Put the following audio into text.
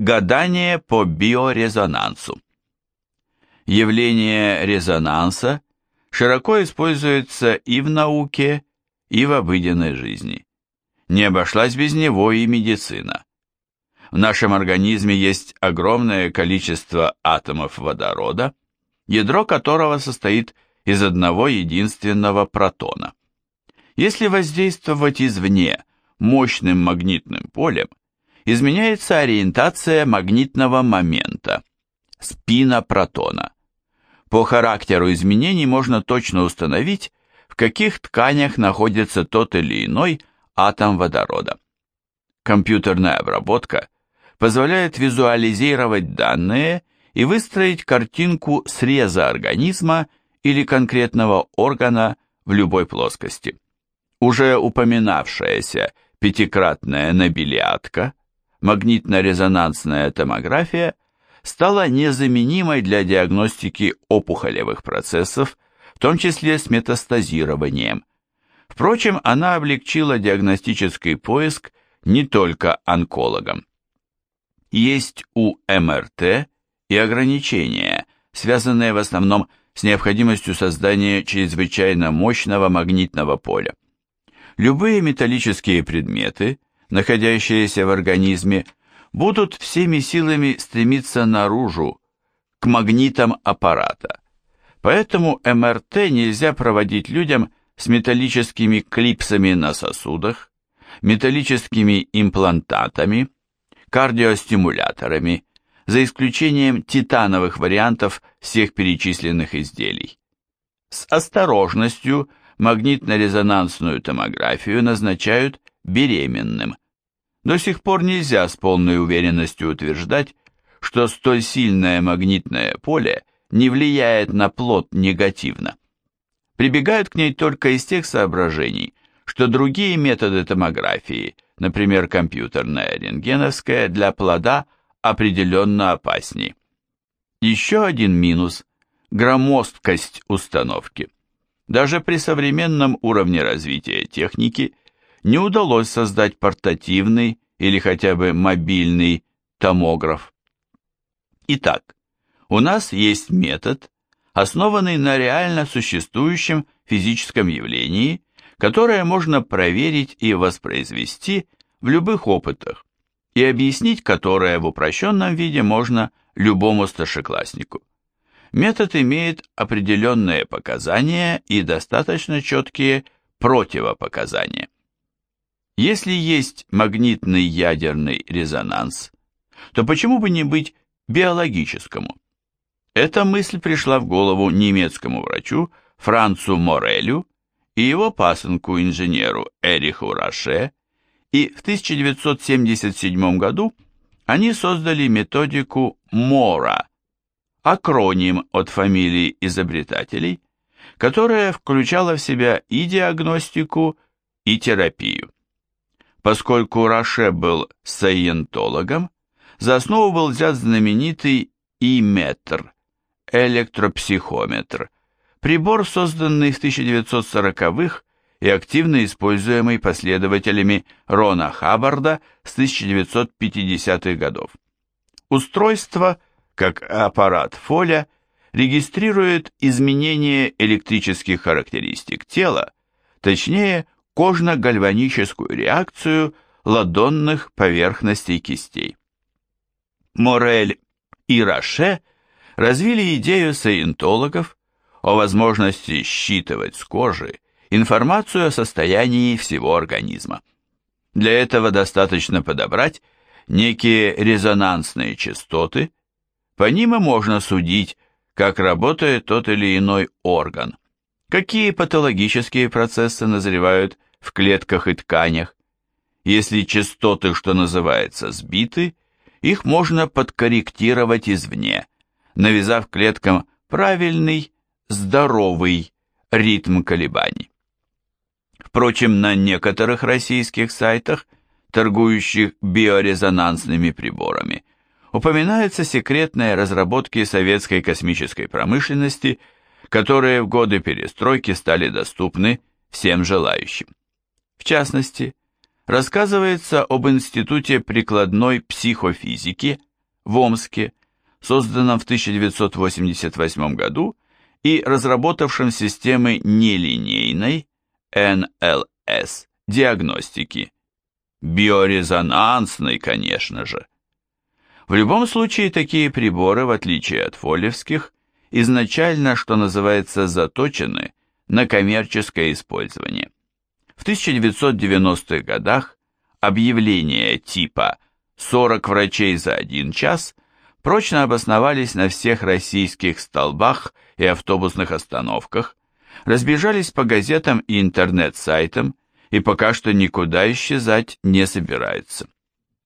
Гадание по биорезонансу. Явление резонанса широко используется и в науке, и в обыденной жизни. Не обошлась без него и медицина. В нашем организме есть огромное количество атомов водорода, ядро которого состоит из одного единственного протона. Если воздействовать извне мощным магнитным полем, изменяется ориентация магнитного момента, спина протона. По характеру изменений можно точно установить, в каких тканях находится тот или иной атом водорода. Компьютерная обработка позволяет визуализировать данные и выстроить картинку среза организма или конкретного органа в любой плоскости. Уже упоминавшаяся пятикратная набилиатка, магнитно-резонансная томография стала незаменимой для диагностики опухолевых процессов, в том числе с метастазированием. Впрочем, она облегчила диагностический поиск не только онкологам. Есть у МРТ и ограничения, связанные в основном с необходимостью создания чрезвычайно мощного магнитного поля. Любые металлические предметы, находящиеся в организме, будут всеми силами стремиться наружу, к магнитам аппарата. Поэтому МРТ нельзя проводить людям с металлическими клипсами на сосудах, металлическими имплантатами, кардиостимуляторами, за исключением титановых вариантов всех перечисленных изделий. С осторожностью магнитно-резонансную томографию назначают беременным. До сих пор нельзя с полной уверенностью утверждать, что столь сильное магнитное поле не влияет на плод негативно. Прибегают к ней только из тех соображений, что другие методы томографии, например, компьютерная рентгеновская, для плода определенно опаснее. Еще один минус – громоздкость установки. Даже при современном уровне развития техники не удалось создать портативный или хотя бы мобильный томограф. Итак, у нас есть метод, основанный на реально существующем физическом явлении, которое можно проверить и воспроизвести в любых опытах, и объяснить которое в упрощенном виде можно любому старшекласснику. Метод имеет определенные показания и достаточно четкие противопоказания. Если есть магнитный ядерный резонанс, то почему бы не быть биологическому? Эта мысль пришла в голову немецкому врачу Францу Морелю и его пасынку-инженеру Эриху Раше, и в 1977 году они создали методику МОРА, акроним от фамилий изобретателей, которая включала в себя и диагностику, и терапию. Поскольку Роше был саентологом, за основу был взят знаменитый И-метр, электропсихометр, прибор, созданный в 1940-х и активно используемый последователями Рона Хаббарда с 1950-х годов. Устройство – как аппарат Фоля регистрирует изменения электрических характеристик тела, точнее, кожно-гальваническую реакцию ладонных поверхностей кистей. Морель и Роше развили идею саентологов о возможности считывать с кожи информацию о состоянии всего организма. Для этого достаточно подобрать некие резонансные частоты, по ним и можно судить, как работает тот или иной орган, какие патологические процессы назревают в клетках и тканях. Если частоты, что называется, сбиты, их можно подкорректировать извне, навязав клеткам правильный, здоровый ритм колебаний. Впрочем, на некоторых российских сайтах, торгующих биорезонансными приборами, упоминаются секретные разработки советской космической промышленности, которые в годы перестройки стали доступны всем желающим. В частности, рассказывается об Институте прикладной психофизики в Омске, созданном в 1988 году и разработавшем системы нелинейной НЛС диагностики. Биорезонансной, конечно же. В любом случае, такие приборы, в отличие от фолевских, изначально, что называется, заточены на коммерческое использование. В 1990-х годах объявления типа «40 врачей за один час» прочно обосновались на всех российских столбах и автобусных остановках, разбежались по газетам и интернет-сайтам и пока что никуда исчезать не собираются.